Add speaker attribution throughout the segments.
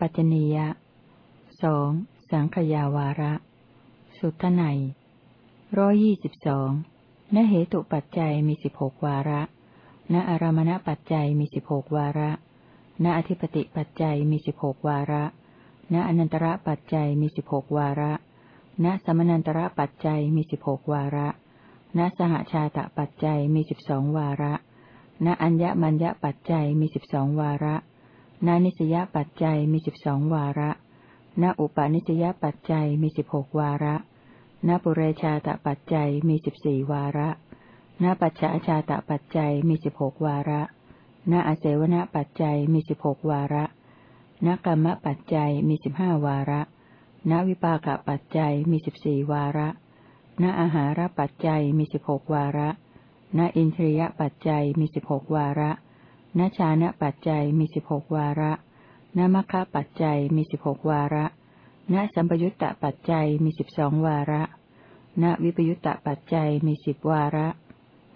Speaker 1: ปัจจนียะสองสังขยาวาระ สุทไนร้อยยี่สิบสองนเหตุปัจจัยมีสิบหกวาระ ณอารมณปัจจัยมีสิบหกวาระ ณอธิปติปัจจัยมีสิบหกวาระ ณอนันตระปัจจัยมีสิบหกวาระ ณสมนันตระปัจจัยมีสิบหกวาระ ณสหชาตปัจจัยมีสิบสองวาระ ณอัญญมัญญปัจจัยมีสิบสองวาระ ณนิสยปัจจัยมีสิบสองวาระณอุปาณิสยปัจจัยมีสิบหกวาระณปุเรชาตปัจจัยมีสิบสี่วาระณปัจฉาชาตปัจจัยมีสิบหกวาระณอเสวนปัจจัยมีสิบหกวาระณกรรมปัจจัยมีสิบห้าวาระณวิปากปัจจัยมีสิบสี่วาระณอาหารปัจจัยมีสิบหกวาระณอินทรียปัจจัยมีสิบหกวาระ ณชานะปัจจัยมีสิบหกวาระณมัคคะปัจจัยมีสิบหกวาระ ณสัมปยุตตปัจจัยมีสิบสองวาระ ณวิปยุตตปัจจัยมีสิบวาระ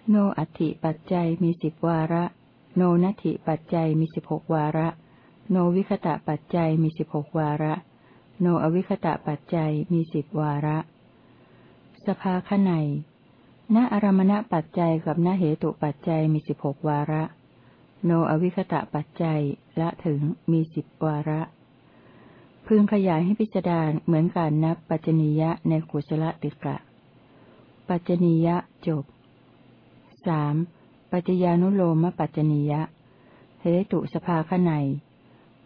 Speaker 1: โนอัติปัจจัยมีสิบวาระ โนนัตถิปัจจัยมีสิบหกวาระ โนวิคตะปัจจัยมีสิบหกวาระ โนอวิคตะปัจจัยมีสิบวาระ สภาขไนณอารมณปัจจัยกับณเหตุปัจจัยมีสิบหกวาระ โนอวิคตะปัจจัย ละถึงมีสิบวาระ พึงขยายให้พิจารณาเหมือนการนับปัจจนียะในกุศลติกะ ปัจจนียะจบสามปัจจญานุโลมปัจจนียะเหตุสภาขไน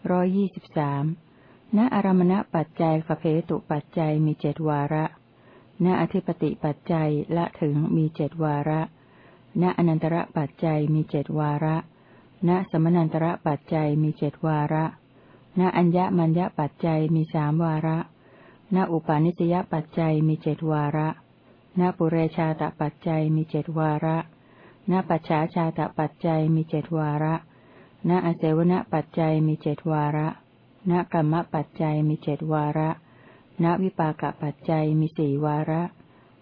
Speaker 1: ร้อยี่สิบสามณอารมณปัจจัยกับเหตุปัจจัยมีเจดวาระ ณอธิปติปัจจัยละถึงมีเจดวาระ ณอนันตระปัจจัยมีเจดวาระ ณ สมนันตระปัจจัยมีเจ็ดวาระ ณอัญญมัญญปัจจัยมีสามวาระ ณอุปาณิสยปัจจัยมีเจ็ดวาระ ณปุเรชาตปัจจัยมีเจ็ดวาระ ณปัจฉาชาตปัจจัยมีเจ็ดวาระ ณอเสวนปัจจัยมีเจ็ดวาระ ณกรรมปัจจัยมีเจ็ดวาระ ณวิปากปัจจัยมีสี่วาระ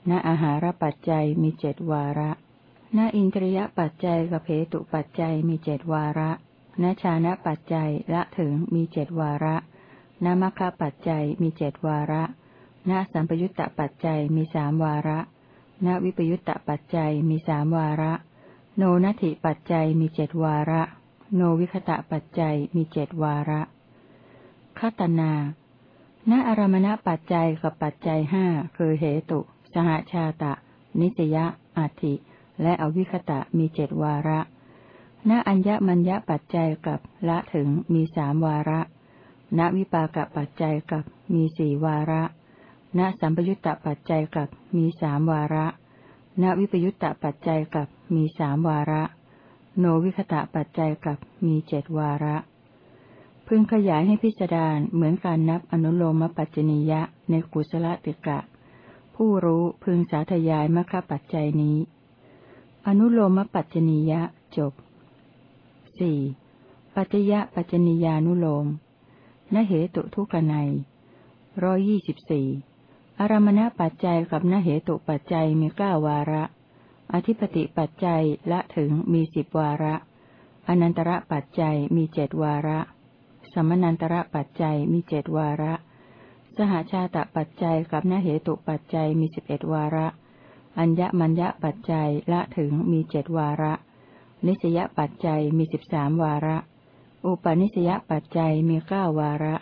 Speaker 1: ณอาหารปัจจัยมีเจ็ดวาระ ณอินทรียปัจจัยกับเพตุปัจจัยมีเจดวาระณชานะปัจจัยละถึงมีเจดวาระณมัคคปัจจัยมีเจดวาระณสัมปยุตตปัจจัยมีสามวาระณวิปยุตตปัจจัยมีสามวาระ โนนัตถิปัจจัยมีเจดวาระ โนวิคตะปัจจัยมีเจดวาระคตนาณอารมณปัจจัยกับปัจจัยห้าคือเหตุ สหชาตะ นิจยะอาทิ และอวิคตะมีเจ็ดวาระณอัญญมัญญปัจจัยกับละถึงมีสามวาระ ณวิปากปัจจัยกับมีสี่วาระ ณสัมปยุตตปัจจัยกับมีสามวาระ ณวิปยุตตปัจจัยกับมีสามวาระ โนวิคตะปัจจัยกับมีเจ็ดวาระ พึงขยายให้พิจารณาเหมือนการนับอนุโลมปัจจนียะในกุศลติกะ ผู้รู้พึงสาธยายมรรคปัจจัยนี้ อนุโลมปัจจนียะจบสี่ปัจจยะปัจจนียานุโลมนเหตุทุกนัยร้อยี่สิบสี่อารมณปัจจัยกับนเหตุปัจจัยมีเก้าวาระ อธิปติปัจจัยละถึงมีสิบวาระ อนันตระปัจจัยมีเจดวาระ สมนันตระปัจจัยมีเจดวาระ สหชาตปัจจัยกับนเหตุปัจจัยมีสิบเอ็ดวาระ อัญญมัญญปัจจัยละถึงมีเจ็ดวาระ นิสยปัจจัยมีสิบสามวาระ อุปนิสยปัจจัยมีเก้าวาระ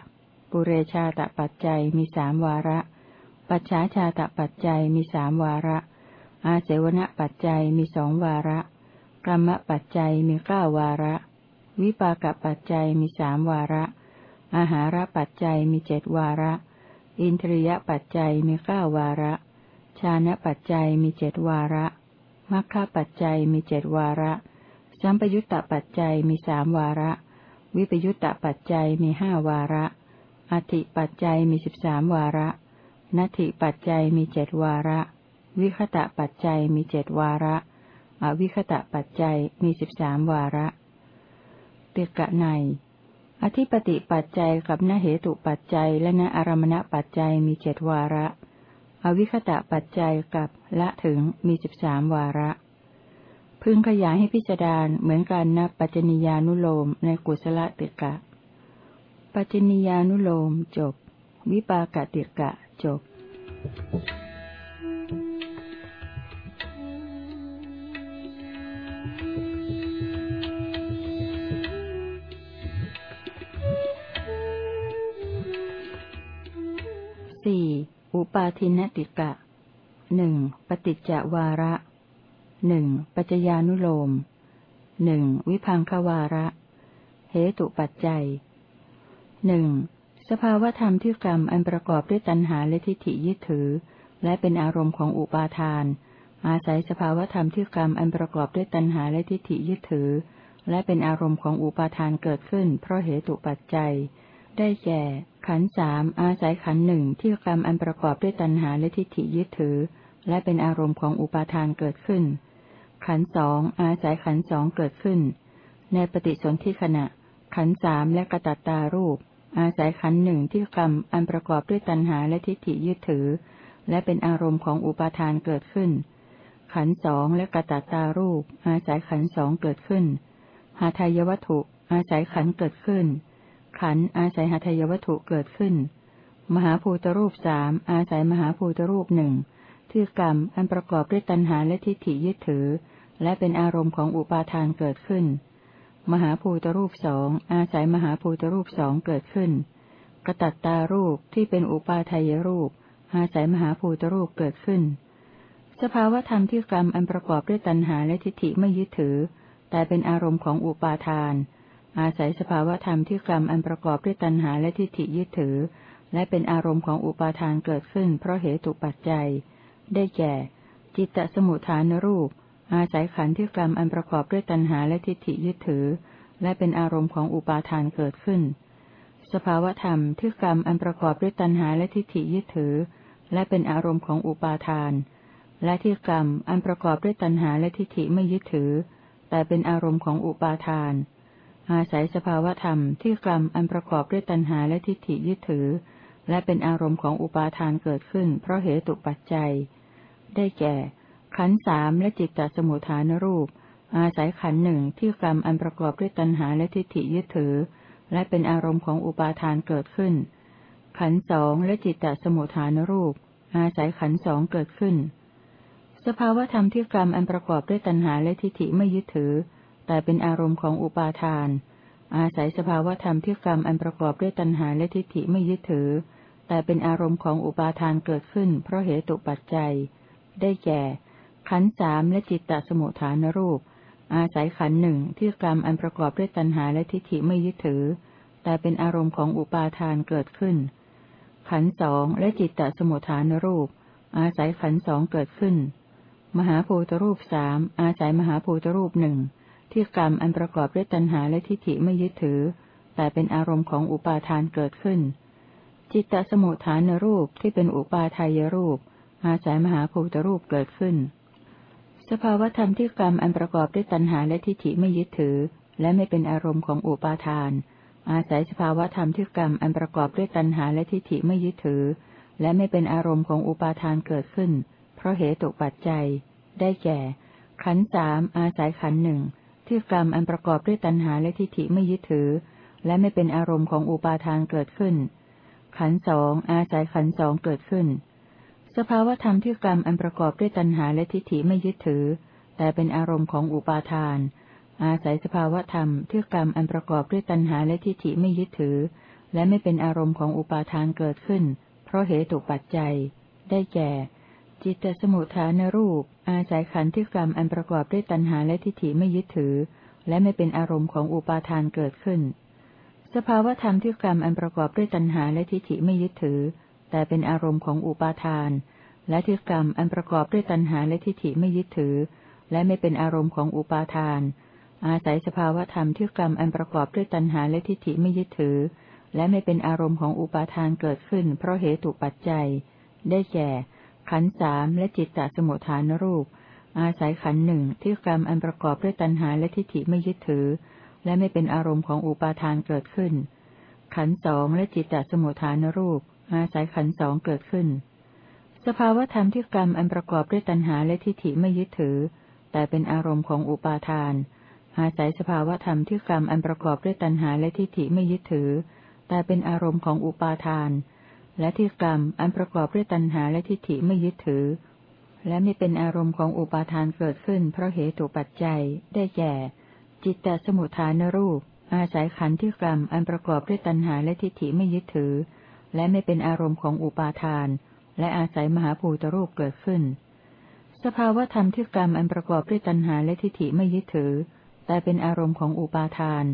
Speaker 1: ปุเรชาตปัจจัยมีสามวาระ ปัจฉาชาตปัจจัยมีสามวาระ อาเสวณปัจจัยมีสองวาระ กรรมปัจจัยมีเก้าวาระ วิปากปัจจัยมีสามวาระ อาหารปัจจัยมีเจ็ดวาระ อินทรียปัจจัยมีเก้าวาระ ชานะปัจจัยมีเจดวาระมัคคะปัจจัยมีเจดวาระ สัมปยุตตปัจจัยมีสามวาระ วิปยุตตปัจจัยมีห้าวาระ อธิปัจจัยมีสิบสามวาระนัตถิปัจจัยมีเจดวาระ วิคตะปัจจัยมีเจดวาระ อวิคตะปัจจัยมีสิบสามวาระเตกะในอธิปติปัจจัยกับนเหตุปัจจัยและนอารมณปัจจัยมีเจดวาระ อวิคตะปัจจัยกับละถึงมีสิบสามวาระ พึงขยายให้พิจารณาเหมือนการนับปัจจนิยานุโลมในกุศลติกะ ปัจจนิยานุโลมจบ วิปากติกะจบ ปาทินติกะหนึ่งปฏิจจวาระหนึ่งปัจจญานุโลมหนึ่งวิพังควาระ เหตุปัจจัยหนึ่งสภาวธรรมที่กรรมอันประกอบด้วยตัณหาและทิฏฐิยึดถือ และเป็นอารมณ์ของอุปาทาน อาศัยสภาวธรรมที่กรรมอันประกอบด้วยตัณหาและทิฏฐิยึดถือ และเป็นอารมณ์ของอุปาทานเกิดขึ้น เพราะเหตุปัจจัย ได้แก่ ขันสามอาศัยขันหนึ่งที่กรรมอันประกอบด้วยตัณหาและทิฏฐิยึดถือ และเป็นอารมณ์ของอุปาทานเกิดขึ้น ขันสองอาศัยขันสองเกิดขึ้น ในปฏิสนธิขณะ ขันสามและกระตัตตารูป อาศัยขันหนึ่งที่กรรมอันประกอบด้วยตัณหาและทิฏฐิยึดถือ และเป็นอารมณ์ของอุปาทานเกิดขึ้น ขันสองและกระตัตารูป อาศัยขันสองเกิดขึ้นหาทายวัตถุ อาศัยขันเกิดขึ้น ขันอาศัยหาทยวัตถุเกิดขึ้น มหาภูตรูปสามอาศัยมหาภูตรูปหนึ่งที่กรรมอันประกอบด้วยตัณหาและทิฏฐิยึดถือ และเป็นอารมณ์ของอุปาทานเกิดขึ้น มหาภูตรูปสองอาศัยมหาภูตรูปสองเกิดขึ้น กระตัตตารูปที่เป็นอุปาทายรูป อาศัยมหาภูตรูปเกิดขึ้น สภาวธรรมที่กรรมอันประกอบด้วยตัณหาและทิฏฐิไม่ยึดถือ แต่เป็นอารมณ์ของอุปาทาน อาศัยสภาวธรรมที่กรรมอันประกอบด้วยตัณหาและทิฏฐิยึดถือ และเป็นอารมณ์ของอุปาทานเกิดขึ้น เพราะเหตุปัจจัย ได้แก่ จิตตสมุทฐานรูป อาศัยขันธ์ที่กรรมอันประกอบด้วยตัณหาและทิฏฐิยึดถือ และเป็นอารมณ์ของอุปาทานเกิดขึ้น สภาวธรรมที่กรรมอันประกอบด้วยตัณหาและทิฏฐิยึดถือ และเป็นอารมณ์ของอุปาทาน และที่กรรมอันประกอบด้วยตัณหาและทิฏฐิไม่ยึดถือ แต่เป็นอารมณ์ของอุปาทาน อาศัยสภาวธรรมที่กรรมอันประกอบด้วยตัณหาและทิฏฐิยึดถือ และเป็นอารมณ์ของอุปาทานเกิดขึ้น เพราะเหตุปัจจัย ได้แก่ ขันสามและจิตตสมุทฐานรูป อาศัยขันหนึ่งที่กรรมอันประกอบด้วยตัณหาและทิฏฐิยึดถือ และเป็นอารมณ์ของอุปาทานเกิดขึ้น ขันสองและจิตตสมุทฐานรูป อาศัยขันสองเกิดขึ้น สภาวธรรมที่กรรมอันประกอบด้วยตัณหาและทิฏฐิไม่ยึดถือ แต่เป็นอารมณ์ของอุปาทาน อาศัยสภาวธรรมที่กรรมอันประกอบด้วยตัณหาและทิฏฐิไม่ยึดถือ แต่เป็นอารมณ์ของอุปาทานเกิดขึ้น เพราะเหตุปัจจัย ได้แก่ ขันสามและจิตตสมุทฐานรูป อาศัยขันหนึ่งที่กรรมอันประกอบด้วยตัณหาและทิฏฐิไม่ยึดถือ แต่เป็นอารมณ์ของอุปาทานเกิดขึ้น ขันสองและจิตตสมุทฐานรูป อาศัยขันสองเกิดขึ้น มหาภูตรูปสามอาศัยมหาภูตรูปหนึ่ง ที่กรรมอันประกอบด้วยตัณหาและทิฏฐิไม่ยึดถือ แต่เป็นอารมณ์ของอุปาทานเกิดขึ้น จิตตสมุทฐานรูปที่เป็นอุปาทายรูป อาศัยมหาภูตรูปเกิดขึ้น สภาวธรรมที่กรรมอันประกอบด้วยตัณหาและทิฏฐิไม่ยึดถือ และไม่เป็นอารมณ์ของอุปาทาน อาศัยสภาวธรรมที่กรรมอันประกอบด้วยตัณหาและทิฏฐิไม่ยึดถือ และไม่เป็นอารมณ์ของอุปาทานเกิดขึ้น เพราะเหตุปัจจัย ได้แก่ ขันสามอาศัยขันหนึ่ง ที่กรรมอันประกอบด้วยตัณหาและทิฏฐิไม่ยึดถือ และไม่เป็นอารมณ์ของอุปาทานเกิดขึ้น ขันสองอาศัยขันสองเกิดขึ้น สภาวธรรมที่กรรมอันประกอบด้วยตัณหาและทิฏฐิไม่ยึดถือ แต่เป็นอารมณ์ของอุปาทาน อาศัยสภาวธรรมที่กรรมอันประกอบด้วยตัณหาและทิฏฐิไม่ยึดถือ และไม่เป็นอารมณ์ของอุปาทานเกิดขึ้น เพราะเหตุปัจจัย ได้แก่ จิตตสมุทฐานรูป อาศัยขันธ์ที่กรรมอันประกอบด้วยตัณหาและทิฏฐิไม่ยึดถือ และไม่เป็นอารมณ์ของอุปาทานเกิดขึ้น สภาวธรรมที่กรรมอันประกอบด้วยตัณหาและทิฏฐิไม่ยึดถือ แต่เป็นอารมณ์ของอุปาทาน และที่กรรมอันประกอบด้วยตัณหาและทิฏฐิไม่ยึดถือ และไม่เป็นอารมณ์ของอุปาทาน อาศัยสภาวธรรมที่กรรมอันประกอบด้วยตัณหาและทิฏฐิไม่ยึดถือ และไม่เป็นอารมณ์ของอุปาทานเกิดขึ้น เพราะเหตุปัจจัย ได้แก่ ขันสามและจิตตสมุทฐานรูป อาศัยขันหนึ่งที่กรรมอันประกอบด้วยตัณหาและทิฏฐิไม่ยึดถือ และไม่เป็นอารมณ์ของอุปาทานเกิดขึ้น ขันสองและจิตตสมุทฐานรูป อาศัยขันสองเกิดขึ้น สภาวธรรมที่กรรมอันประกอบด้วยตัณหาและทิฏฐิไม่ยึดถือ แต่เป็นอารมณ์ของอุปาทาน อาศัยสภาวธรรมที่กรรมอันประกอบด้วยตัณหาและทิฏฐิไม่ยึดถือ แต่เป็นอารมณ์ของอุปาทาน และที่กรรมอันประกอบด้วยตัณหาและทิฏฐิไม่ยึดถือ และไม่เป็นอารมณ์ของอุปาทานเกิดขึ้น เพราะเหตุปัจจัยได้แก่ จิตตสมุทฐานรูป อาศัยขันธ์ที่กรรมอันประกอบด้วยตัณหาและทิฏฐิไม่ยึดถือ และไม่เป็นอารมณ์ของอุปาทาน และอาศัยมหาภูตรูปเกิดขึ้น สภาวธรรมที่กรรมอันประกอบด้วยตัณหาและทิฏฐิไม่ยึดถือ แต่เป็นอารมณ์ของอุปาทาน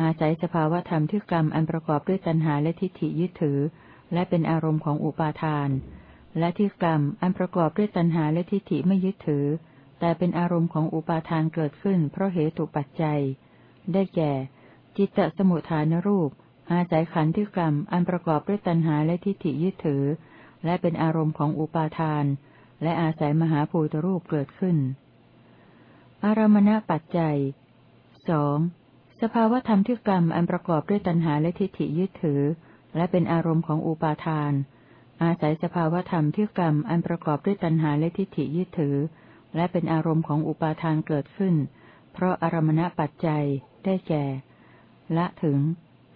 Speaker 1: อาศัยสภาวธรรมที่กรรมอันประกอบด้วยตัณหาและทิฏฐิยึดถือ และเป็นอารมณ์ของอุปาทาน และที่กรรมอันประกอบด้วยตัณหาและทิฏฐิไม่ยึดถือ แต่เป็นอารมณ์ของอุปาทานเกิดขึ้น เพราะเหตุปัจจัย ได้แก่ จิตตสมุทฐานรูป อาศัยขันธ์ที่กรรมอันประกอบด้วยตัณหาและทิฏฐิยึดถือ และเป็นอารมณ์ของอุปาทาน และอาศัยมหาภูตรูปเกิดขึ้น อารมณปัจจัยสองสภาวธรรมที่กรรมอันประกอบด้วยตัณหาและทิฏฐิยึดถือ และเป็นอารมณ์ของอุปาทาน อาศัยสภาวธรรมที่กรรมอันประกอบด้วยตัณหาและทิฏฐิยึดถือ และเป็นอารมณ์ของอุปาทานเกิดขึ้น เพราะอารมณปัจจัยได้แก่ ละถึง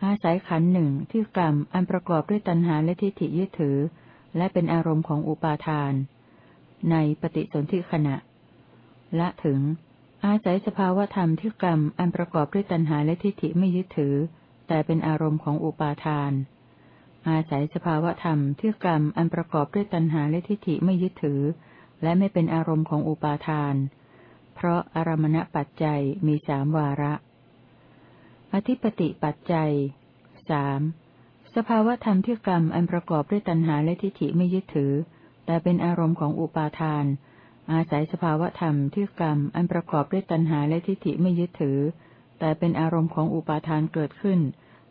Speaker 1: อาศัยขันหนึ่งที่กรรมอันประกอบด้วยตัณหาและทิฏฐิยึดถือ และเป็นอารมณ์ของอุปาทาน ในปฏิสนธิขณะ ละถึง อาศัยสภาวธรรมที่กรรมอันประกอบด้วยตัณหาและทิฏฐิไม่ยึดถือ แต่เป็นอารมณ์ของอุปาทาน อาศัยสภาวธรรมที่กรรมอันประกอบด้วยตัณหาและทิฏฐิไม่ยึดถือ และไม่เป็นอารมณ์ของอุปาทาน เพราะอารมณปัจจัยมีสามวาระ อธิปติปัจจัยสามสภาวธรรมที่กรรมอันประกอบด้วยตัณหาและทิฏฐิไม่ยึดถือ แต่เป็นอารมณ์ของอุปาทาน อาศัยสภาวธรรมที่กรรมอันประกอบด้วยตัณหาและทิฏฐิไม่ยึดถือ แต่เป็นอารมณ์ของอุปาทานเกิดขึ้น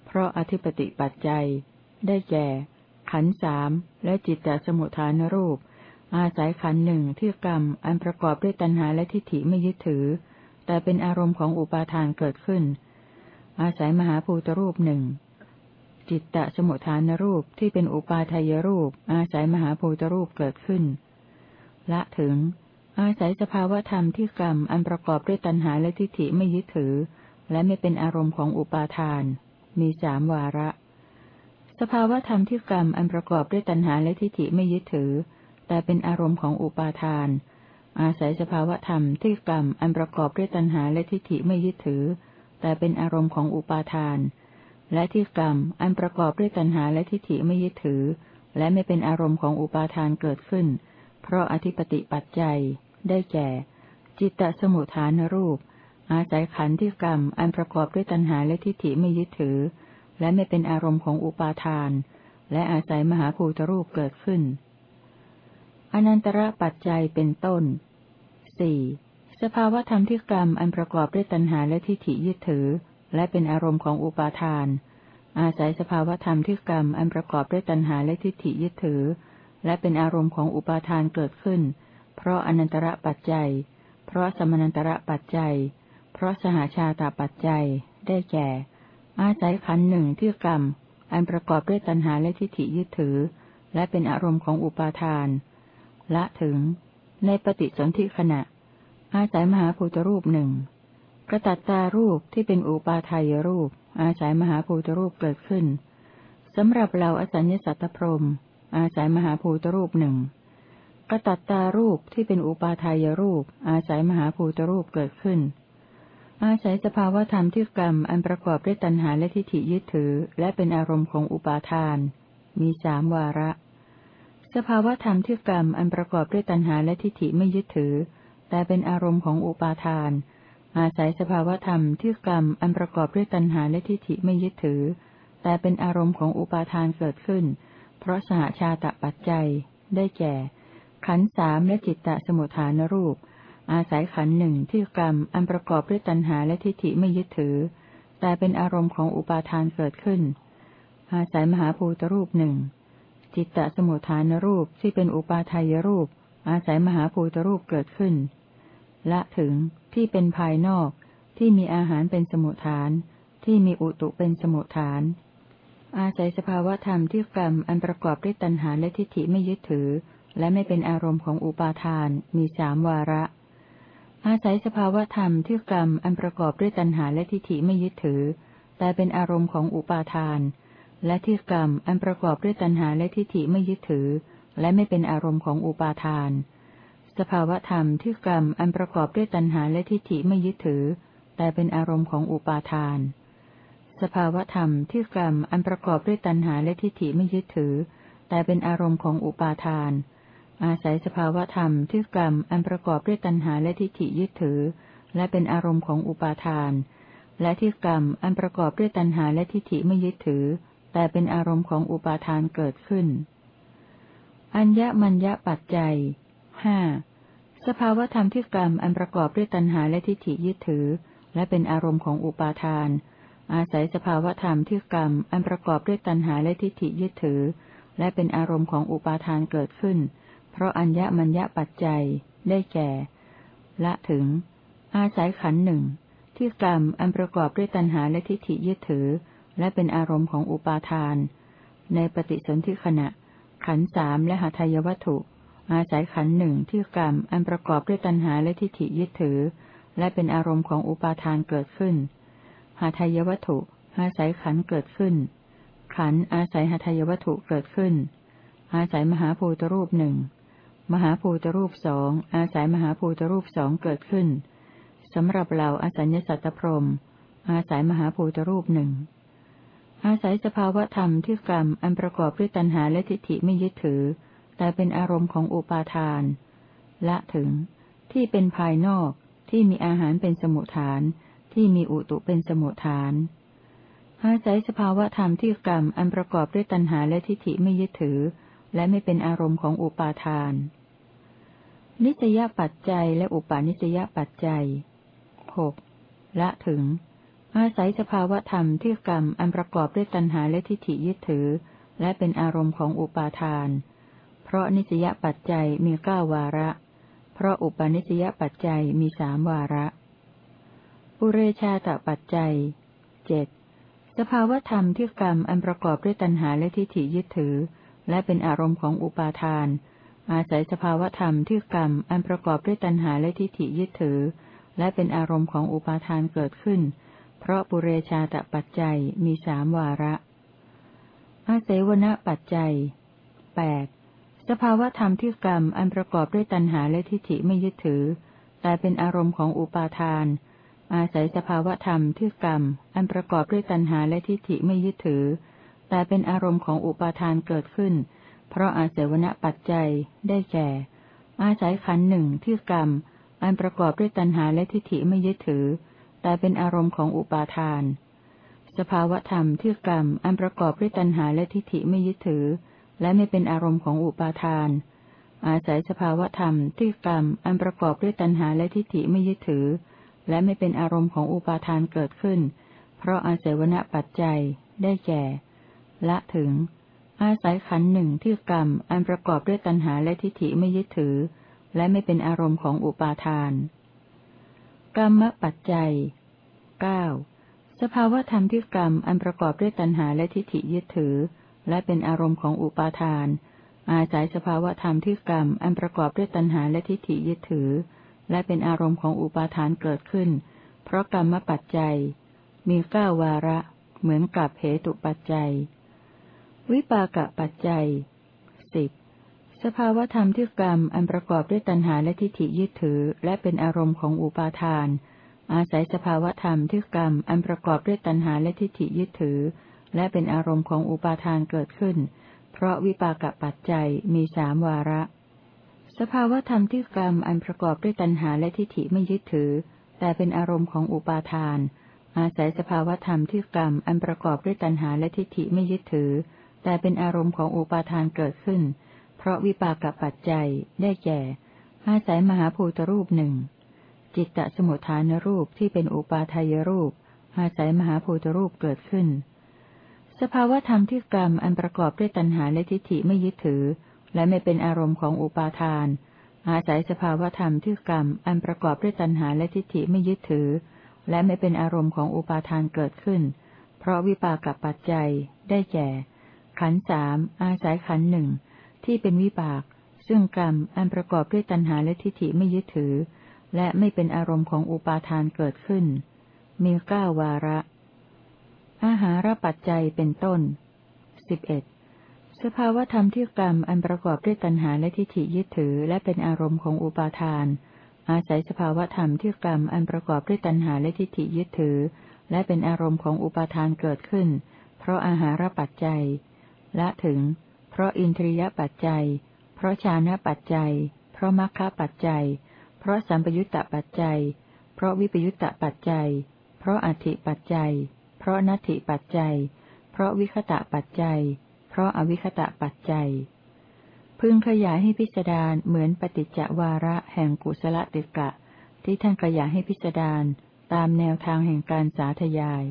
Speaker 1: เพราะอธิปติปัจจัย ได้แก่ ขันสามและจิตตสมุทฐานรูป อาศัยขันหนึ่งที่กรรมอันประกอบด้วยตัณหาและทิฏฐิไม่ยึดถือ แต่เป็นอารมณ์ของอุปาทานเกิดขึ้น อาศัยมหาภูตรูปหนึ่งจิตตสมุทฐานรูปที่เป็นอุปาทายรูป อาศัยมหาภูตรูปเกิดขึ้น ละถึง อาศัยสภาวธรรมที่กรรมอันประกอบด้วยตัณหาและทิฏฐิไม่ยึดถือ และไม่เป็นอารมณ์ของอุปาทาน มีสามวาระ สภาวธรรมที่กรรมอันประกอบด้วยตัณหาและทิฏฐิไม่ยึดถือ แต่เป็นอารมณ์ของอุปาทาน อาศัยสภาวธรรมที่กรรมอันประกอบด้วยตัณหาและทิฏฐิไม่ยึดถือ แต่เป็นอารมณ์ของอุปาทาน และที่กรรมอันประกอบด้วยตัณหาและทิฏฐิไม่ยึดถือ และไม่เป็นอารมณ์ของอุปาทานเกิดขึ้น เพราะอธิปติปัจจัย ได้แก่ จิตตสมุทฐานรูป อาศัยขันธ์ที่กรรมอันประกอบด้วยตัณหาและทิฏฐิไม่ยึดถือ และไม่เป็นอารมณ์ของอุปาทาน และอาศัยมหาภูตรูปเกิดขึ้น อนันตระปัจจัยเป็นต้นสี่สภาวธรรมที่กรรมอันประกอบด้วยตัณหาและทิฏฐิยึดถือ และเป็นอารมณ์ของอุปาทาน อาศัยสภาวธรรมที่กรรมอันประกอบด้วยตัณหาและทิฏฐิยึดถือ และเป็นอารมณ์ของอุปาทานเกิดขึ้น เพราะอนันตระปัจจัย เพราะสมนันตระปัจจัย เพราะสหาชาตาปัจจัย ได้แก่ อาศัยขันหนึ่งที่กรรม อันประกอบด้วยตัณหาและทิฏฐิยึดถือ และเป็นอารมณ์ของอุปาทาน ละถึง ในปฏิสนธิขณะ อาศัยมหาภูตรูปหนึ่งกระตัตตารูปที่เป็นอุปาทายรูป อาศัยมหาภูตรูปเกิดขึ้นสำหรับเราอสัญญสัตตพรมอาศัยมหาภูตรูปหนึ่งกระตัตตารูปที่เป็นอุปาทายรูป อาศัยมหาภูตรูปเกิดขึ้น อาศัยสภาวธรรมที่กรรมอันประกอบด้วยตัณหาและทิฏฐิยึดถือ และเป็นอารมณ์ของอุปาทาน มีสามวาระ สภาวธรรมที่กรรมอันประกอบด้วยตัณหาและทิฏฐิไม่ยึดถือ แต่เป็นอารมณ์ของอุปาทาน อาศัยสภาวธรรมที่กรรมอันประกอบด้วยตัณหาและทิฏฐิไม่ยึดถือ แต่เป็นอารมณ์ของอุปาทานเกิดขึ้น เพราะสหชาตะปัจจัย ได้แก่ ขันสามและจิตตสมุทฐานรูป อาศัยขันหนึ่งที่กรรมอันประกอบด้วยตัณหาและทิฏฐิไม่ยึดถือ แต่เป็นอารมณ์ของอุปาทานเกิดขึ้น อาศัยมหาภูตรูปหนึ่ง จิตตสมุทฐานรูปที่เป็นอุปาทายรูป อาศัยมหาภูตรูปเกิดขึ้น ละถึงที่เป็นภายนอกที่มีอาหารเป็นสมุทฐาน ที่มีอุตุเป็นสมุทฐาน อาศัยสภาวะธรรมที่กรรมอันประกอบด้วยตัณหาและทิฏฐิไม่ยึดถือ และไม่เป็นอารมณ์ของอุปาทาน มีสามวาระ อาศัยสภาวธรรมที่กรรมอันประกอบด้วยตัณหาและทิฏฐิไม่ยึดถือ แต่เป็นอารมณ์ของอุปาทาน และที่กรรมอันประกอบด้วยตัณหาและทิฏฐิไม่ยึดถือ และไม่เป็นอารมณ์ของอุปาทาน สภาวธรรมที่กรรมอันประกอบด้วยตัณหาและทิฏฐิไม่ยึดถือ แต่เป็นอารมณ์ของอุปาทาน สภาวธรรมที่กรรมอันประกอบด้วยตัณหาและทิฏฐิไม่ยึดถือ แต่เป็นอารมณ์ของอุปาทาน อาศัยสภาวธรรมที่กรรมอันประกอบด้วยตัณหาและทิฏฐิยึดถือ และเป็นอารมณ์ของอุปาทาน และที่กรรมอันประกอบด้วยตัณหาและทิฏฐิไม่ยึดถือ แต่เป็นอารมณ์ของอุปาทานเกิดขึ้น อัญญมัญญปัจจัยห้าสภาวธรรมที่กรรมอันประกอบด้วยตัณหาและทิฏฐิยึดถือ และเป็นอารมณ์ของอุปาทาน อาศัยสภาวธรรมที่กรรมอันประกอบด้วยตัณหาและทิฏฐิยึดถือ และเป็นอารมณ์ของอุปาทานเกิดขึ้น เพราะอัญญมัญญปัจจัยได้แก่ ละถึง อาศัยขันหนึ่งที่กรรมอันประกอบด้วยตัณหาและทิฏฐิยึดถือ และเป็นอารมณ์ของอุปาทาน ในปฏิสนธิขณะ ขันสามและหาทายวัตถุ อาศัยขันหนึ่งที่กรรมอันประกอบด้วยตัณหาและทิฏฐิยึดถือ และเป็นอารมณ์ของอุปาทานเกิดขึ้นหาทายวัตถุ อาศัยขันเกิดขึ้น ขันอาศัยหาทายวัตถุเกิดขึ้น อาศัยมหาภูตรูปหนึ่ง มหาภูตรูปสองอาศัยมหาภูตรูปสองเกิดขึ้นสำหรับเราอสัญญสัตตพรมอาศัยมหาภูตรูปหนึ่งอาศัยสภาวธรรมที่กรรมอันประกอบด้วยตัณหาและทิฏฐิไม่ยึดถือ แต่เป็นอารมณ์ของอุปาทาน ละถึง ที่เป็นภายนอกที่มีอาหารเป็นสมุทฐาน ที่มีอุตุเป็นสมุทฐาน อาศัยสภาวธรรมที่กรรมอันประกอบด้วยตัณหาและทิฏฐิไม่ยึดถือ และไม่เป็นอารมณ์ของอุปาทาน นิสยปัจจัยและอุปาณิสยปัจจัยหกละถึง อาศัยสภาวธรรมที่กรรมอันประกอบด้วยตัณหาและทิฏฐิยึดถือ และเป็นอารมณ์ของอุปาทาน เพราะนิสยปัจจัยมีเก้าวาระ เพราะอุปาณิสยปัจจัยมีสามวาระ ปุเรชาตปัจจัยเจ็ดสภาวธรรมที่กรรมอันประกอบด้วยตัณหาและทิฏฐิยึดถือ และเป็นอารมณ์ของอุปาทาน อาศัยสภาวธรรมที่กรรมอันประกอบด้วยตัณหาและทิฏฐิยึดถือ และเป็นอารมณ์ของอุปาทานเกิดขึ้น เพราะปุเรชาตปัจจัยมีสามวาระ อาเสวนปัจจัยแปดสภาวธรรมที่กรรมอันประกอบด้วยตัณหาและทิฏฐิไม่ยึดถือ แต่เป็นอารมณ์ของอุปาทาน อาศัยสภาวธรรมที่กรรมอันประกอบด้วยตัณหาและทิฏฐิไม่ยึดถือ แต่เป็นอารมณ์ของอุปาทานเกิดขึ้นเเพราะอาเสวนปัจจัยได้แก่ อาศัยขันหนึ่งที่กรรม อันประกอบด้วยตัณหาและทิฏฐิไม่ยึดถือ แต่เป็นอารมณ์ของอุปาทาน สภาวธรรมที่กรรม อันประกอบด้วยตัณหาและทิฏฐิไม่ยึดถือ และไม่เป็นอารมณ์ของอุปาทาน อาศัยสภาวธรรมที่กรรม อันประกอบด้วยตัณหาและทิฏฐิไม่ยึดถือ และไม่เป็นอารมณ์ของอุปาทานเกิดขึ้น เพราะอาศัยวณปัจจัยได้แก่ ละถึง อาศัยขันหนึ่งที่กรรมอันประกอบด้วยตัณหาและทิฏฐิไม่ยึดถือ และไม่เป็นอารมณ์ของอุปาทาน กรรมปัจจัยเก้าสภาวธรรมที่กรรมอันประกอบด้วยตัณหาและทิฏฐิยึดถือ และเป็นอารมณ์ของอุปาทาน อาศัยสภาวธรรมที่กรรมอันประกอบด้วยตัณหาและทิฏฐิยึดถือ และเป็นอารมณ์ของอุปาทานเกิดขึ้น เพราะกรรมปัจจัย มีเก้าวาระ เหมือนกับเหตุปัจจัย วิปากะปัจจัยสิบสภาวธรรมที่กรรมอันประกอบด้วยตัณหาและทิฏฐิยึดถือ และเป็นอารมณ์ของอุปาทาน อาศัยสภาวธรรมที่กรรมอันประกอบด้วยตัณหาและทิฏฐิยึดถือ และเป็นอารมณ์ของอุปาทานเกิดขึ้น เพราะวิปากะปัจจัยมีสามวาระ สภาวธรรมที่กรรมอันประกอบด้วยตัณหาและทิฏฐิไม่ยึดถือ แต่เป็นอารมณ์ของอุปาทาน อาศัยสภาวธรรมที่กรรมอันประกอบด้วยตัณหาและทิฏฐิไม่ยึดถือ แต่เป็นอารมณ์ของอุปาทานเกิดขึ้น เพราะวิปากปัจจัยได้แก่ อาศัยมหาภูตรูปหนึ่ง จิตตสมุทฐานรูปที่เป็นอุปาทายรูป อาศัยมหาภูตรูปเกิดขึ้น สภาวธรรมที่กรรมอันประกอบด้วยตัณหาและทิฏฐิไม่ยึดถือ และไม่เป็นอารมณ์ของอุปาทาน อาศัยสภาวธรรมที่กรรมอันประกอบด้วยตัณหาและทิฏฐิไม่ยึดถือ และไม่เป็นอารมณ์ของอุปาทานเกิดขึ้น เพราะวิปากปัจจัยได้แก่ ขันสามอาศัยขันหนึ่งที่เป็นวิบาก ซึ่งกรรมอันประกอบด้วยตัณหาและทิฏฐิไม่ยึดถือ และไม่เป็นอารมณ์ของอุปาทานเกิดขึ้น มีเก้าวาระ อาหารปัจจัยเป็นต้นสิบเอ็ดสภาวธรรมที่กรรมอันประกอบด้วยตัณหาและทิฏฐิยึดถือ และเป็นอารมณ์ของอุปาทาน อาศัยสภาวธรรมที่กรรมอันประกอบด้วยตัณหาและทิฏฐิยึดถือ และเป็นอารมณ์ของอุปาทานเกิดขึ้น เพราะอาหารปัจจัย ละถึง เพราะอินทรียปัจจัย เพราะชานะปัจจัย เพราะมัคคะปัจจัย เพราะสัมปยุตตปัจจัย เพราะวิปยุตตปัจจัย เพราะอธิปัจจัย เพราะนัตถิปัจจัย เพราะวิคตะปัจจัย เพราะอวิคตะปัจจัย พึงขยายให้พิจารณาเหมือนปฏิจจวาระแห่งกุศลติกะ ที่ท่านขยายให้พิจารณาตามแนวทางแห่งการสาธยาย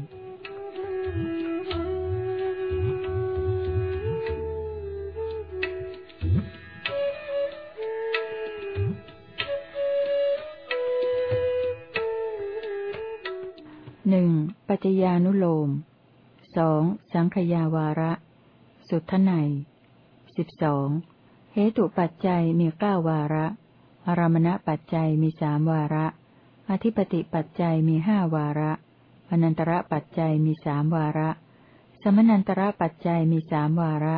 Speaker 1: หนึ่งปัจจญานุโลมสองสังขยาวาระ สุทไนสิบสองเหตุปัจจัยมีเก้าวาระ อารมณปัจจัยมีสามวาระ อธิปติปัจจัยมีห้าวาระอนันตระปัจจัยมีสามวาระ สมนันตระปัจจัยมีสามวาระ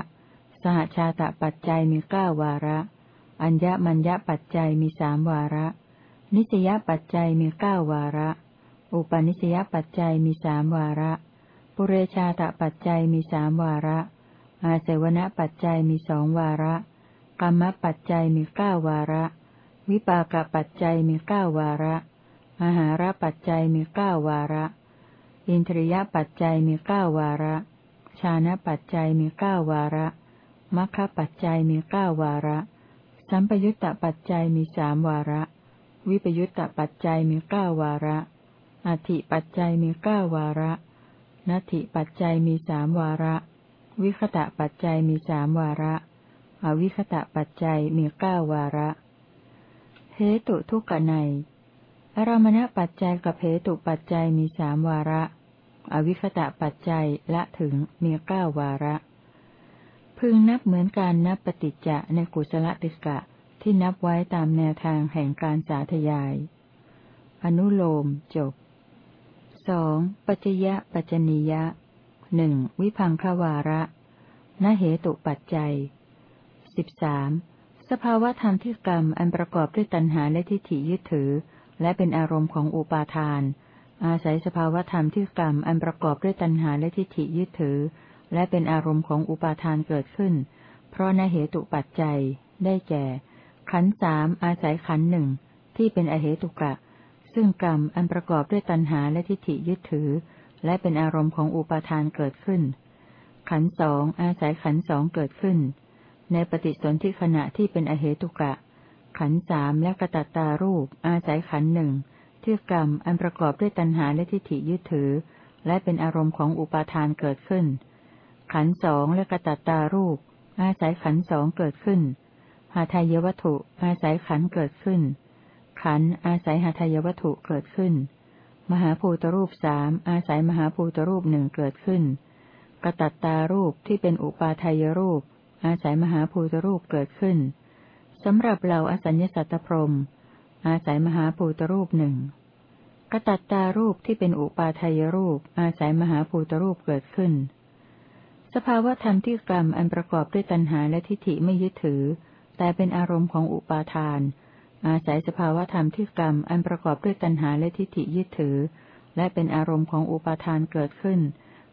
Speaker 1: สหชาตปัจจัยมีเก้าวาระ อัญญมัญญปัจจัยมีสามวาระ นิสยปัจจัยมีเก้าวาระ อุปนิสยปัจจัยมีสามวาระ ปุเรชาตปัจจัยมีสามวาระ อาเสวนปัจจัยมีสองวาระ กรรมปัจจัยมีเก้าวาระ วิปากปัจจัยมีเก้าวาระอาหาราปัจจัยมีเก้าวาระ อินทรียปัจจัยมีเก้าวาระ ชานะปัจจัยมีเก้าวาระมัคคปัจจัยมีเก้าวาระ สัมปยุตตปัจจัยมีสามวาระ วิปยุตตปัจจัยมีเก้าวาระ อธิปัจจัยมีเก้าวาระ นัตถิปัจจัยมีสามวาระ วิคตะปัจจัยมีสามวาระ อวิคตะปัจจัยมีเก้าวาระ เหตุทุกขในอารมณปัจจัยกับเหตุปัจจัยมีสามวาระ อวิคตะปัจจัยละถึงมีเก้าวาระ พึงนับเหมือนการนับปฏิจจะในกุศลติกะที่นับไว้ตามแนวทางแห่งการสาธยาย อนุโลมจบ สองปัจจยะปัจจนิยะหนึ่งวิพังควาระนเหตุปัจจัยสิบสามสภาวะธรรมที่กรรมอันประกอบด้วยตัณหาและทิฏฐิยึดถือ และเป็นอารมณ์ของอุปาทาน อาศัยสภาวะธรรมที่กรรมอันประกอบด้วยตัณหาและทิฏฐิยึดถือ และเป็นอารมณ์ของอุปาทานเกิดขึ้น เพราะนเหตุปัจจัย ได้แก่ ขันสามอาศัยขันหนึ่งที่เป็นอเหตุกะ ซึ่งกรรมอันประกอบด้วยตัณหาและทิฏฐิยึดถือ และเป็นอารมณ์ของอุปาทานเกิดขึ้น ขันสองอาศัยขันสองเกิดขึ้น ในปฏิสนธิขณะที่เป็นอเหตุกะ ขันสามและกระตัตตารูป อาศัยขันหนึ่งที่กรรมอันประกอบด้วยตัณหาและทิฏฐิยึดถือ และเป็นอารมณ์ของอุปาทานเกิดขึ้น ขันสองและกระตัตตารูป อาศัยขันสองเกิดขึ้นหาทายวัตถุอาศัยขันเกิดขึ้น ขันอาศัยหาทายวัตถุเกิดขึ้น มหาภูตรูปสามอาศัยมหาภูตรูปหนึ่งเกิดขึ้นกระตัตตารูปที่เป็นอุปาทายรูป อาศัยมหาภูตรูปเกิดขึ้นสำหรับเราอสัญญสัตตพรมอาศัยมหาภูตรูปหนึ่งกระตัตตารูปที่เป็นอุปาทายรูป อาศัยมหาภูตรูปเกิดขึ้น สภาวะธรรมที่กรรมอันประกอบด้วยตัณหาและทิฏฐิไม่ยึดถือ แต่เป็นอารมณ์ของอุปาทาน อาศัยสภาวธรรมที่กรรมอันประกอบด้วยตัณหาและทิฏฐิยึดถือ และเป็นอารมณ์ของอุปาทานเกิดขึ้น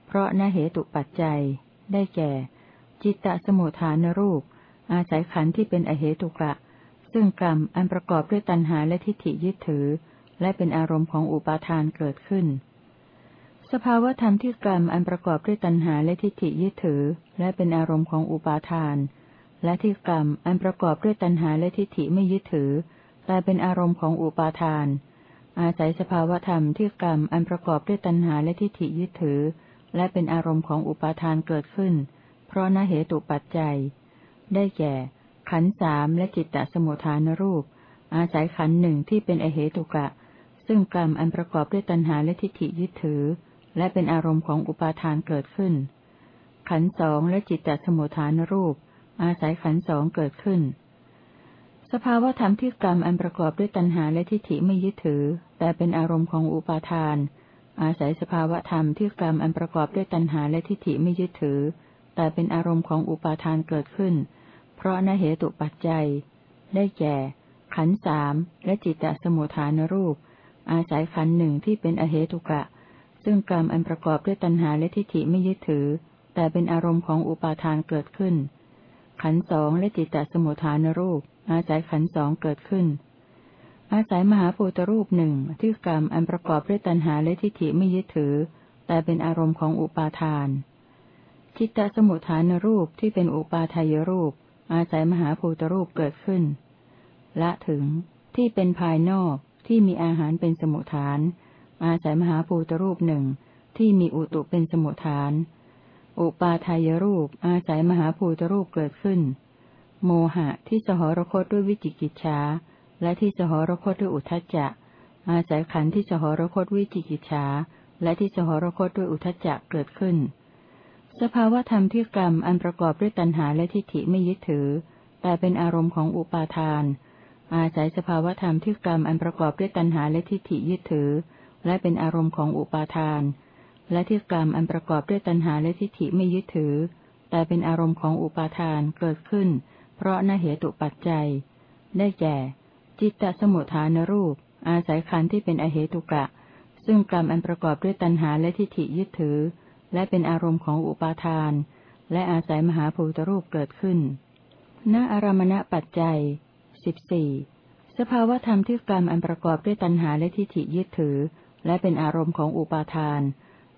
Speaker 1: เพราะนเหตุปัจจัย ได้แก่ จิตตสมุทฐานรูป อาศัยขันธ์ที่เป็นอเหตุกะ ซึ่งกรรมอันประกอบด้วยตัณหาและทิฏฐิยึดถือ และเป็นอารมณ์ของอุปาทานเกิดขึ้น สภาวธรรมที่กรรมอันประกอบด้วยตัณหาและทิฏฐิยึดถือ และเป็นอารมณ์ของอุปาทาน และที่กรรมอันประกอบด้วยตัณหาและทิฏฐิไม่ยึดถือ แต่เป็นอารมณ์ของอุปาทาน อาศัยสภาวธรรมที่กรรมอันประกอบด้วยตัณหาและทิฏฐิยึดถือ และเป็นอารมณ์ของอุปาทานเกิดขึ้น เพราะนเหตุปัจจัย ได้แก่ ขันสามและจิตตสมุทฐานรูป อาศัยขันหนึ่งที่เป็นอเหตุกะ ซึ่งกรรมอันประกอบด้วยตัณหาและทิฏฐิยึดถือ และเป็นอารมณ์ของอุปาทานเกิดขึ้น ขันสองและจิตตสมุทฐานรูป อาศัยขันสองเกิดขึ้น สภาวธรรมที่กรรมอันประกอบด้วยตัณหาและทิฏฐิไม่ยึดถือ แต่เป็นอารมณ์ของอุปาทาน อาศัยสภาวธรรมที่กรรมอันประกอบด้วยตัณหาและทิฏฐิไม่ยึดถือ แต่เป็นอารมณ์ของอุปาทานเกิดขึ้น เพราะนเหตุปัจจัย ได้แก่ ขันสามและจิตตสมุทฐานรูป อาศัยขันหนึ่งที่เป็นอเหตุกะ ซึ่งกรรมอันประกอบด้วยตัณหาและทิฏฐิไม่ยึดถือ แต่เป็นอารมณ์ของอุปาทานเกิดขึ้น ขันสองและจิตตสมุทฐานรูป อาศัยขันสองเกิดขึ้น อาศัยมหาภูตรูปหนึ่งที่กรรมอันประกอบด้วยตัณหาและทิฏฐิไม่ยึดถือ แต่เป็นอารมณ์ของอุปาทาน จิตตสมุทฐานรูปที่เป็นอุปาทายรูป อาศัยมหาภูตรูปเกิดขึ้น ละถึงที่เป็นภายนอกที่มีอาหารเป็นสมุทฐาน อาศัยมหาภูตรูปหนึ่งที่มีอุตุเป็นสมุทฐาน อุปาทายรูปอาศัยมหาภูตรูปเกิดขึ้น โมหะที่สหรคตด้วยวิจิกิจฉาและที่สหรคตด้วยอุทจจะ อาศัยขันธ์ที่สหรคตวิจิกิจฉาและที่สหรคตด้วยอุทจจะเกิดขึ้น สภาวธรรมที่กรรมอันประกอบด้วยตัณหาและทิฏฐิไม่ยึดถือ แต่เป็นอารมณ์ของอุปาทาน อาศัยสภาวธรรมที่กรรมอันประกอบด้วยตัณหาและทิฏฐิยึดถือ และเป็นอารมณ์ของอุปาทาน และที่กรรมอันประกอบด้วยตัณหาและทิฏฐิไม่ยึดถือ แต่เป็นอารมณ์ของอุปาทานเกิดขึ้น เพราะนเหตุปัจจัย ได้แก่ จิตตสมุทฐานรูป อาศัยขันธ์ที่เป็นอเหตุกะ ซึ่งกรรมอันประกอบด้วยตัณหาและทิฏฐิยึดถือ และเป็นอารมณ์ของอุปาทาน และอาศัยมหาภูตรูปเกิดขึ้นณอารมณปัจจัยสิบสี่สภาวธรรมที่กรรมอันประกอบด้วยตัณหาและทิฏฐิยึดถือ และเป็นอารมณ์ของอุปาทาน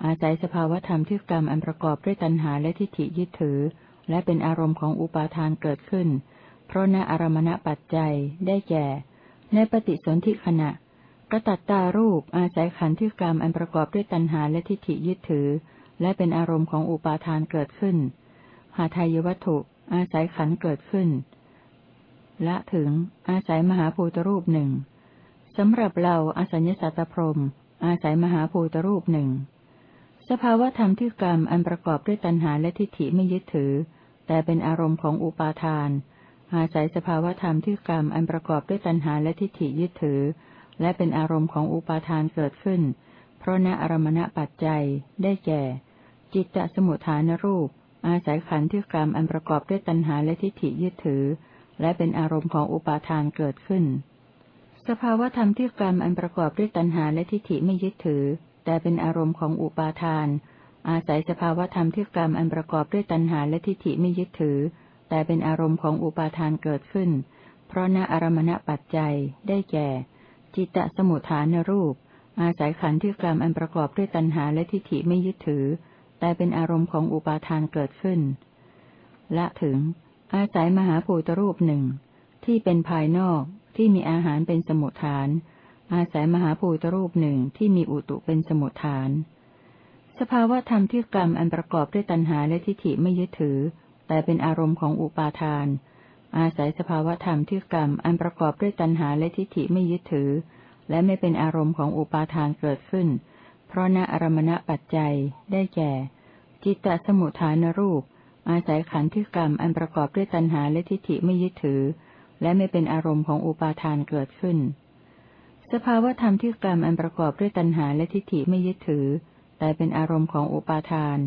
Speaker 1: อาศัยสภาวธรรมที่กรรมอันประกอบด้วยตัณหาและทิฏฐิยึดถือ และเป็นอารมณ์ของอุปาทานเกิดขึ้น เพราะณอารมณปัจจัยได้แก่ ในปฏิสนธิขณะกระตัตตารูปอาศัยขันธ์ที่กรรมอันประกอบด้วยตัณหาและทิฏฐิยึดถือ และเป็นอารมณ์ของอุปาทานเกิดขึ้น หาทายวัตถุ อาศัยขันธ์เกิดขึ้น ละถึง อาศัยมหาภูตรูปหนึ่งสำหรับเราอสัญญสัตตพรมอาศัยมหาภูตรูปหนึ่ง สภาวธรรมที่กรรมอันประกอบด้วยตัณหาและทิฏฐิไม่ยึดถือ แต่เป็นอารมณ์ของอุปาทาน อาศัยสภาวธรรมที่กรรมอันประกอบด้วยตัณหาและทิฏฐิยึดถือ และเป็นอารมณ์ของอุปาทานเกิดขึ้น เพราะณอารมณปัจจัยได้แก่ จิตตสมุทฐานรูป อาศัยขันธ์ที่กรรมอันประกอบด้วยตัณหาและทิฏฐิยึดถือ และเป็นอารมณ์ของอุปาทานเกิดขึ้นสภาวธรรมที่กรรมอันประกอบด้วยตัณหาและทิฏฐิไม่ยึดถือ แต่เป็นอารมณ์ของอุปาทาน อาศัยสภาวธรรมที่กรรมอันประกอบด้วยตัณหาและทิฏฐิไม่ยึดถือ แต่เป็นอารมณ์ของอุปาทานเกิดขึ้น เพราะณอารมณปัจจัยได้แก่ จิตตสมุทฐานรูป อาศัยขันธ์ที่กรรมอันประกอบด้วยตัณหาและทิฏฐิไม่ยึดถือ แต่เป็นอารมณ์ของอุปาทานเกิดขึ้น ละถึง อาศัยมหาภูตรูปหนึ่งที่เป็นภายนอกที่มีอาหารเป็นสมุทฐาน อาศัยมหาภูตรูปหนึ่งที่มีอุตุเป็นสมุทฐาน สภาวะธรรมที่กรรมอันประกอบด้วยตัณหาและทิฏฐิไม่ยึดถือ แต่เป็นอารมณ์ของอุปาทาน อาศัยสภาวะธรรมที่กรรมอันประกอบด้วยตัณหาและทิฏฐิไม่ยึดถือ และไม่เป็นอารมณ์ของอุปาทานเกิดขึ้น เพราะณอารมณปัจจัยได้แก่ จิตตสมุทฐานรูป อาศัยขันธ์ที่กรรมอันประกอบด้วยตัณหาและทิฏฐิไม่ยึดถือ และไม่เป็นอารมณ์ของอุปาทานเกิดขึ้น สภาวธรรมที่กรรมอันประกอบด้วยตัณหาและทิฏฐิไม่ยึดถือ แต่เป็นอารมณ์ของอุปาทาน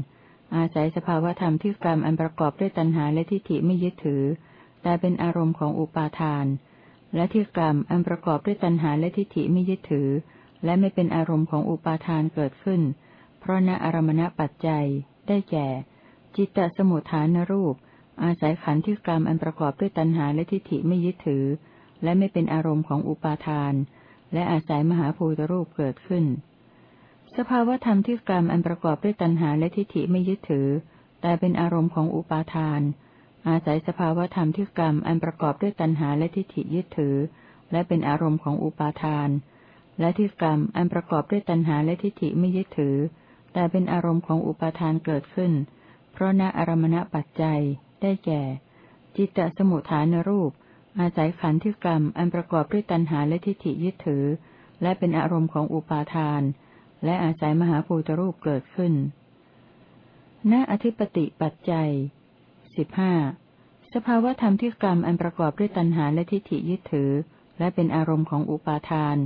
Speaker 1: อาศัยสภาวธรรมที่กรรมอันประกอบด้วยตัณหาและทิฏฐิไม่ยึดถือ แต่เป็นอารมณ์ของอุปาทาน และที่กรรมอันประกอบด้วยตัณหาและทิฏฐิไม่ยึดถือ และไม่เป็นอารมณ์ของอุปาทานเกิดขึ้น เพราะณอารมณปัจจัย ได้แก่ จิตตสมุทฐานรูป อาศัยขันธ์ที่กรรมอันประกอบด้วยตัณหาและทิฏฐิไม่ยึดถือ และไม่เป็นอารมณ์ของอุปาทาน และอาศัยมหาภูตรูปเกิดขึ้น สภาวธรรมที่กรรมอันประกอบด้วยตัณหาและทิฏฐิไม่ยึดถือ แต่เป็นอารมณ์ของอุปาทาน อาศัยสภาวธรรมที่กรรมอันประกอบด้วยตัณหาและทิฏฐิยึดถือ และเป็นอารมณ์ของอุปาทาน และที่กรรมอันประกอบด้วยตัณหาและทิฏฐิไม่ยึดถือ แต่เป็นอารมณ์ของอุปาทานเกิดขึ้น เพราะณอารมณปัจจัยได้แก่ จิตตสมุทฐานรูป อาศัยขันธ์ที่กรรมอันประกอบด้วยตัณหาและทิฏฐิยึดถือ และเป็นอารมณ์ของอุปาทาน และอาศัยมหาภูตรูปเกิดขึ้น ณ อธิปติปัจจัยสิบห้าสภาวธรรมที่กรรมอันประกอบด้วยตัณหาและทิฏฐิยึดถือ และเป็นอารมณ์ของอุปาทาน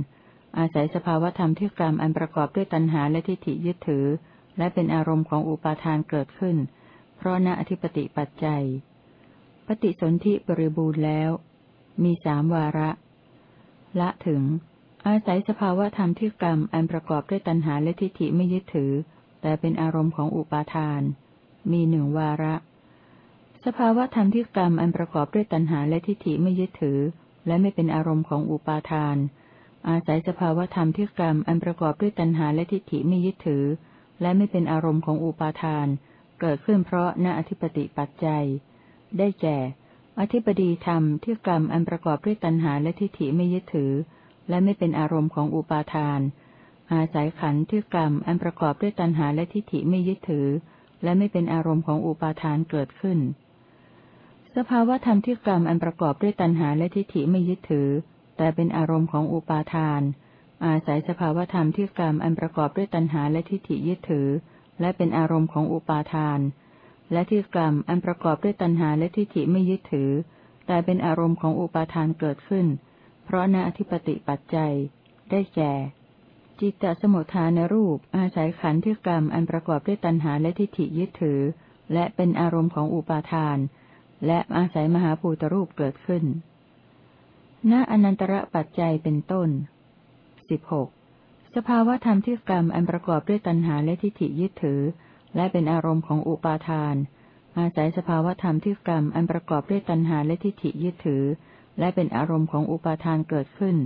Speaker 1: อาศัยสภาวธรรมที่กรรมอันประกอบด้วยตัณหาและทิฏฐิยึดถือ และเป็นอารมณ์ของอุปาทานเกิดขึ้น เพเพราะณอธิปติปัจจัย ปฏิสนธิบริบูรณ์แล้ว มีสามวาระ ละถึง อาศัยสภาวะธรรมที่กรรมอันประกอบด้วยตัณหาและทิฏฐิไม่ยึดถือ แต่เป็นอารมณ์ของอุปาทาน มีหนึ่งวาระ สภาวะธรรมที่กรรมอันประกอบด้วยตัณหาและทิฏฐิไม่ยึดถือ และไม่เป็นอารมณ์ของอุปาทาน อาศัยสภาวะธรรมที่กรรมอันประกอบด้วยตัณหาและทิฏฐิไม่ยึดถือ และไม่เป็นอารมณ์ของอุปาทาน เกิดขึ้นเพราะณอธิปติปัจจัย ได้แก่ อธิปดีธรรมที่กรรมอันประกอบด้วยตัณหาและทิฏฐิไม่ยึดถือ และไม่เป็นอารมณ์ของอุปาทาน อาศัยขันธ์ที่กรรมอันประกอบด้วยตัณหาและทิฏฐิไม่ยึดถือ และไม่เป็นอารมณ์ของอุปาทานเกิดขึ้น สภาวธรรมที่กรรมอันประกอบด้วยตัณหาและทิฏฐิไม่ยึดถือ แต่เป็นอารมณ์ของอุปาทาน อาศัยสภาวธรรมที่กรรมอันประกอบด้วยตัณหาและทิฏฐิยึดถือ และเป็นอารมณ์ของอุปาทาน และที่กรรมอันประกอบด้วยตัณหาและทิฏฐิไม่ยึดถือ แต่เป็นอารมณ์ของอุปาทานเกิดขึ้น เพราะณอธิปติปัจจัย ได้แก่ จิตตสมุทฐานรูป อาศัยขันธ์ที่กรรมอันประกอบด้วยตัณหาและทิฏฐิยึดถือ และเป็นอารมณ์ของอุปาทาน และอาศัยมหาภูตรูปเกิดขึ้นณอนันตระปัจจัยเป็นต้นสิบหกสภาวธรรมที่กรรมอันประกอบด้วยตัณหาและทิฏฐิยึดถือ และเป็นอารมณ์ของอุปาทาน อาศัยสภาวธรรมที่กรรมอันประกอบด้วยตัณหาและทิฏฐิยึดถือ และเป็นอารมณ์ของอุปาทานเกิดขึ้น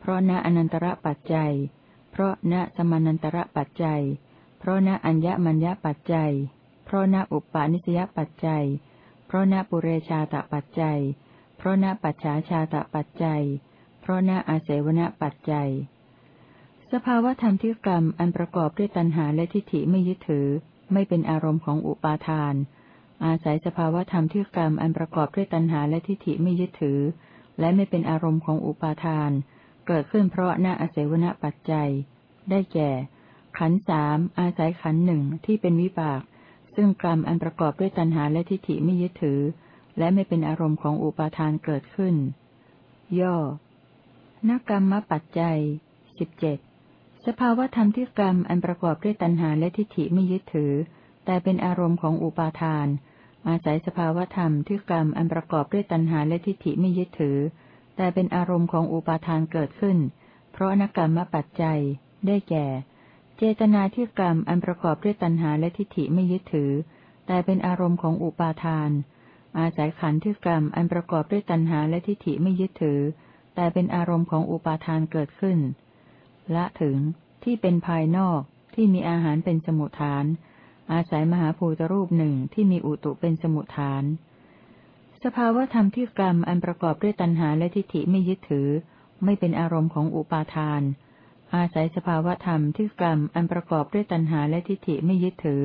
Speaker 1: เพราะณอนันตระปัจจัย เพราะณสมานันตระปัจจัย เพราะณอัญญมัญญปัจจัย เพราะณอุปาณิสยปัจจัย เพราะณปุเรชาตปัจจัย เพราะณปัจฉาชาตปัจจัย เพราะณอาเสวนปัจจัยสภาวธรรมที่กรรมอันประกอบด้วยตัณหาและทิฏฐิไม่ยึดถือ ไม่เป็นอารมณ์ของอุปาทาน อาศัยสภาวธรรมที่กรรมอันประกอบด้วยตัณหาและทิฏฐิไม่ยึดถือ และไม่เป็นอารมณ์ของอุปาทาน เกิดขึ้นเพราะณอาเสวนปัจจัย ได้แก่ ขันสามอาศัยขันหนึ่งที่เป็นวิบาก ซึ่งกรรมอันประกอบด้วยตัณหาและทิฏฐิไม่ยึดถือ และไม่เป็นอารมณ์ของอุปาทานเกิดขึ้น ย่อนกรรมปัจจัยสิบเจ็ด สภาวธรรมที่กรรมอันประกอบด้วยตัณหาและทิฏฐิไม่ยึดถือ แต่เป็นอารมณ์ของอุปาทาน อาศัยสภาวธรรมที่กรรมอันประกอบด้วยตัณหาและทิฏฐิไม่ยึดถือ แต่เป็นอารมณ์ของอุปาทานเกิดขึ้น เพราะนกรรมปัจจัย ได้แก่ เจตนาที่กรรมอันประกอบด้วยตัณหาและทิฏฐิไม่ยึดถือ แต่เป็นอารมณ์ของอุปาทาน อาศัยขันธ์ที่กรรมอันประกอบด้วยตัณหาและทิฏฐิไม่ยึดถือ แต่เป็นอารมณ์ของอุปาทานเกิดขึ้น ละถึงที่เป็นภายนอกที่มีอาหารเป็นสมุทฐาน อาศัยมหาภูตรูปหนึ่งที่มีอุตุเป็นสมุทฐาน สภาวธรรมที่กรรมอันประกอบด้วยตัณหาและทิฏฐิไม่ยึดถือ ไม่เป็นอารมณ์ของอุปาทาน อาศัยสภาวธรรมที่กรรมอันประกอบด้วยตัณหาและทิฏฐิไม่ยึดถือ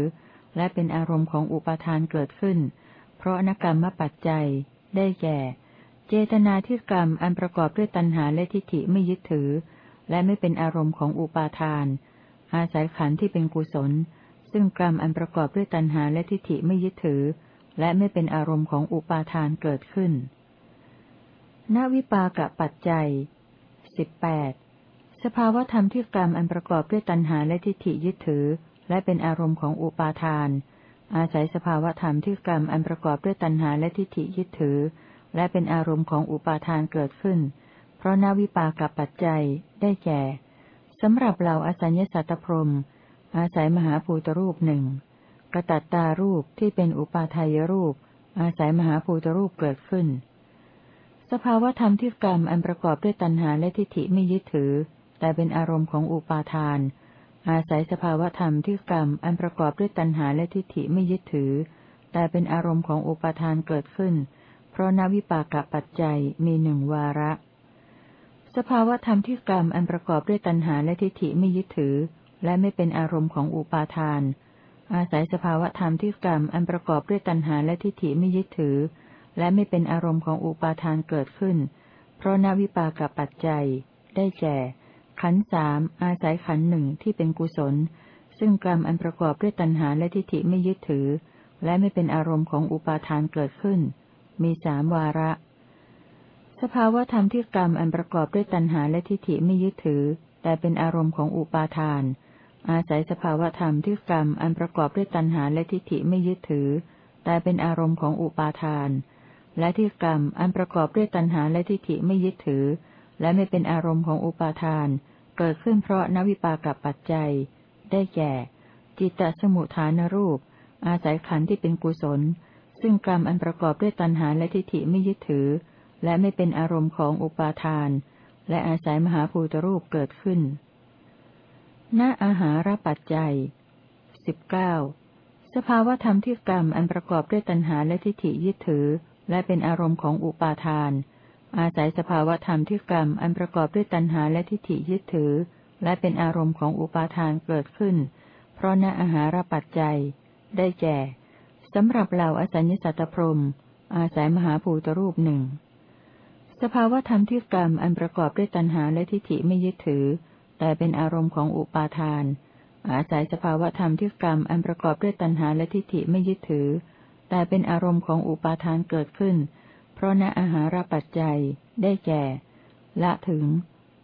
Speaker 1: และเป็นอารมณ์ของอุปาทานเกิดขึ้น เพราะนกรรมปัจจัย ได้แก่ เจตนาที่กรรมอันประกอบด้วยตัณหาและทิฏฐิไม่ยึดถือ และไม่เป็นอารมณ์ของอุปาทาน อาศัยขันธ์ที่เป็นกุศล ซึ่งกรรมอันประกอบด้วยตัณหาและทิฏฐิไม่ยึดถือ และไม่เป็นอารมณ์ของอุปาทานเกิดขึ้นนวิปากปัจจัยสิบแปดสภาวธรรมที่กรรมอันประกอบด้วยตัณหาและทิฏฐิยึดถือ และเป็นอารมณ์ของอุปาทาน อาศัยสภาวธรรมที่กรรมอันประกอบด้วยตัณหาและทิฏฐิยึดถือ และเป็นอารมณ์ของอุปาทานเกิดขึ้น เพราะนาวิปากปัจจัยได้แก่สำหรับเราอสัญญสัตตพรมอาศัยมหาภูตรูปหนึ่งกระตัตตารูปที่เป็นอุปาทายรูป อาศัยมหาภูตรูปเกิดขึ้น สภาวธรรมที่กรรมอันประกอบด้วยตัณหาและทิฏฐิไม่ยึดถือ แต่เป็นอารมณ์ของอุปาทาน อาศัยสภาวธรรมที่กรรมอันประกอบด้วยตัณหาและทิฏฐิไม่ยึดถือ แต่เป็นอารมณ์ของอุปาทานเกิดขึ้น เพราะนวิปากปัจจัยมีหนึ่งวาระ สภาวธรรมที่กรรมอันประกอบด้วยตัณหาและทิฏฐิไม่ยึดถือ และไม่เป็นอารมณ์ของอุปาทาน อาศัยสภาวธรรมที่กรรมอันประกอบด้วยตัณหาและทิฏฐิไม่ยึดถือ และไม่เป็นอารมณ์ของอุปาทานเกิดขึ้น เพราะนวิปากปัจจัย ได้แก่ ขันสามอาศัยขันหนึ่งที่เป็นกุศล ซึ่งกรรมอันประกอบด้วยตัณหาและทิฏฐิไม่ยึดถือ และไม่เป็นอารมณ์ของอุปาทานเกิดขึ้น มีสามวาระ สภาวธรรมที่กรรมอันประกอบด้วยตัณหาและทิฏฐิไม่ยึดถือ แต่เป็นอารมณ์ของอุปาทาน อาศัยสภาวธรรมที่กรรมอันประกอบด้วยตัณหาและทิฏฐิไม่ยึดถือ แต่เป็นอารมณ์ของอุปาทาน และที่กรรมอันประกอบด้วยตัณหาและทิฏฐิไม่ยึดถือ และไม่เป็นอารมณ์ของอุปาทาน เกิดขึ้นเพราะนวิปากับปัจจัย ได้แก่ จิตตสมุทฐานรูป อาศัยขันธ์ที่เป็นกุศล ซึ่งกรรมอันประกอบด้วยตัณหาและทิฏฐิไม่ยึดถือ และไม่เป็นอารมณ์ของอุปาทาน และอาศัยมหาภูตรูปเกิดขึ้นณอาหารปัจจัยสิบเก้าสภาวธรรมที่กรรมอันประกอบด้วยตัณหาและทิฏฐิยึดถือ และเป็นอารมณ์ของอุปาทาน อาศัยสภาวธรรมที่กรรมอันประกอบด้วยตัณหาและทิฏฐิยึดถือ และเป็นอารมณ์ของอุปาทานเกิดขึ้น เพราะณอาหารปัจจัย ได้แก่สำหรับเหล่าอสัญญสัตตพรมอาศัยมหาภูตรูปหนึ่ง สภาวธรรมที่กรรมอันประกอบด้วยตัณหาและทิฏฐิไม่ยึดถือ แต่เป็นอารมณ์ของอุปาทาน อาศัยสภาวธรรมที่กรรมอันประกอบด้วยตัณหาและทิฏฐิไม่ยึดถือ แต่เป็นอารมณ์ของอุปาทานเกิดขึ้น เพราะณอาหารปัจจัย ได้แก่ ละถึง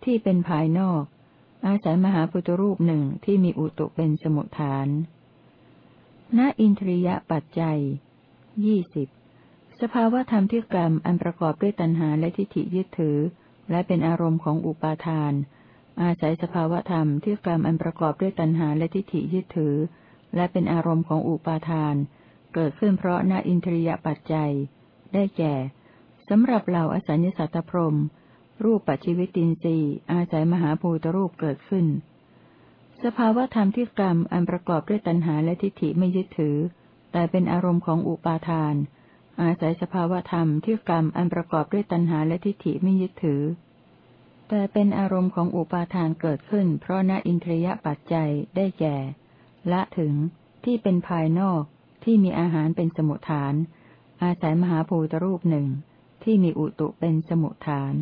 Speaker 1: ที่เป็นภายนอก อาศัยมหาพุทรูปหนึ่งที่มีอุตุเป็นสมุทฐานณอินทรียปัจจัยยี่สิบ สภาวธรรมที่กรรมอันประกอบด้วยตัณหาและทิฏฐิยึดถือ และเป็นอารมณ์ของอุปาทาน อาศัยสภาวธรรมที่กรรมอันประกอบด้วยตัณหาและทิฏฐิยึดถือ และเป็นอารมณ์ของอุปาทาน เกิดขึ้นเพราะนาอินทรียปัจจัย ได้แก่สำหรับเหล่าอสัญญสัตตพรมรูปปัจจิวิตินทรีย์อาศัยมหาภูตรูปเกิดขึ้น สภาวธรรมที่กรรมอันประกอบด้วยตัณหาและทิฏฐิไม่ยึดถือ แต่เป็นอารมณ์ของอุปาทาน อาศัยสภาวธรรมที่กรรมอันประกอบด้วยตัณหาและทิฏฐิไม่ยึดถือ แต่เป็นอารมณ์ของอุปาทานเกิดขึ้น เพราะณอินทรียปัจจัยได้แก่ละถึงที่เป็นภายนอกที่มีอาหารเป็นสมุทฐาน อาศัยมหาภูตรูปหนึ่งที่มีอุตุเป็นสมุทฐาน